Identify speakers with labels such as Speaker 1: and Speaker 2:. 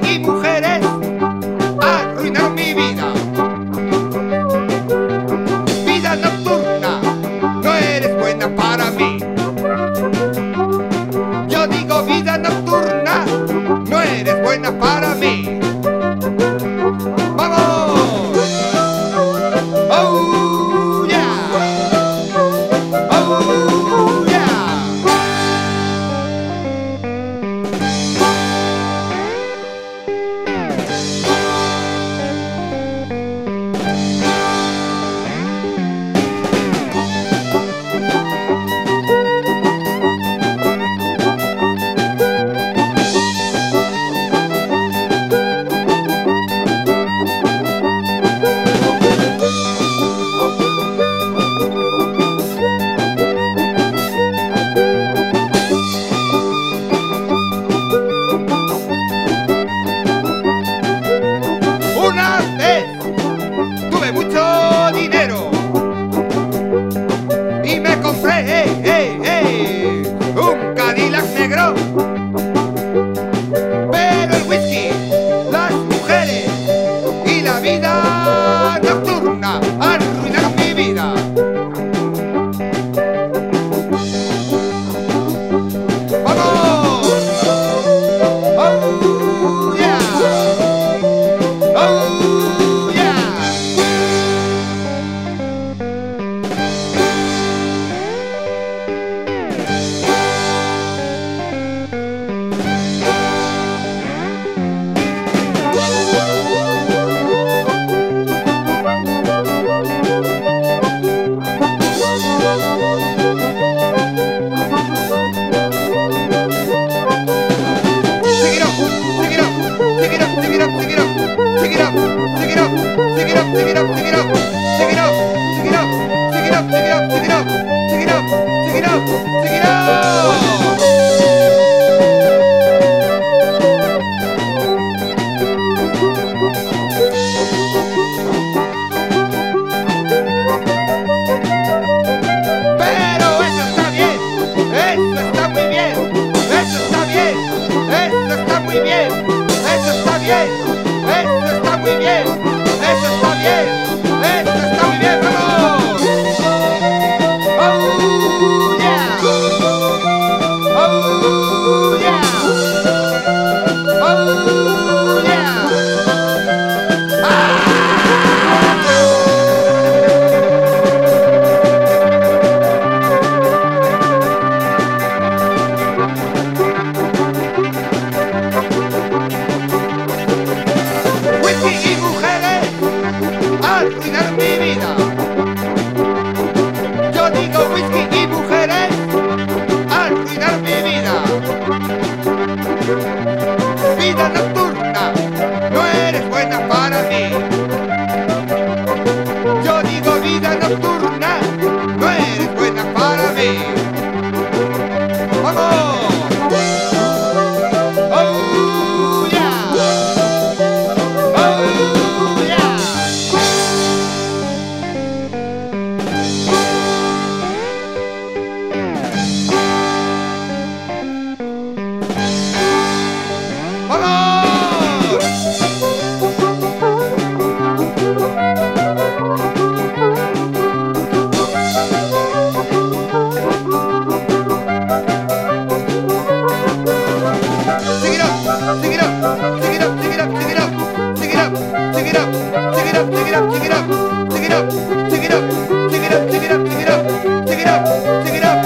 Speaker 1: equal. bien, esto está muy bien. cuidar mi vida. Yo digo whisky y mujeres al cuidar mi vida. Vida nocturna, no eres buena para mí. Yo digo vida nocturna. up, dig it up, dig it up, dig it up, dig it up, dig it up, dig it up, dig it up, dig it up, dig it up, dig it up, dig it up, dig it up.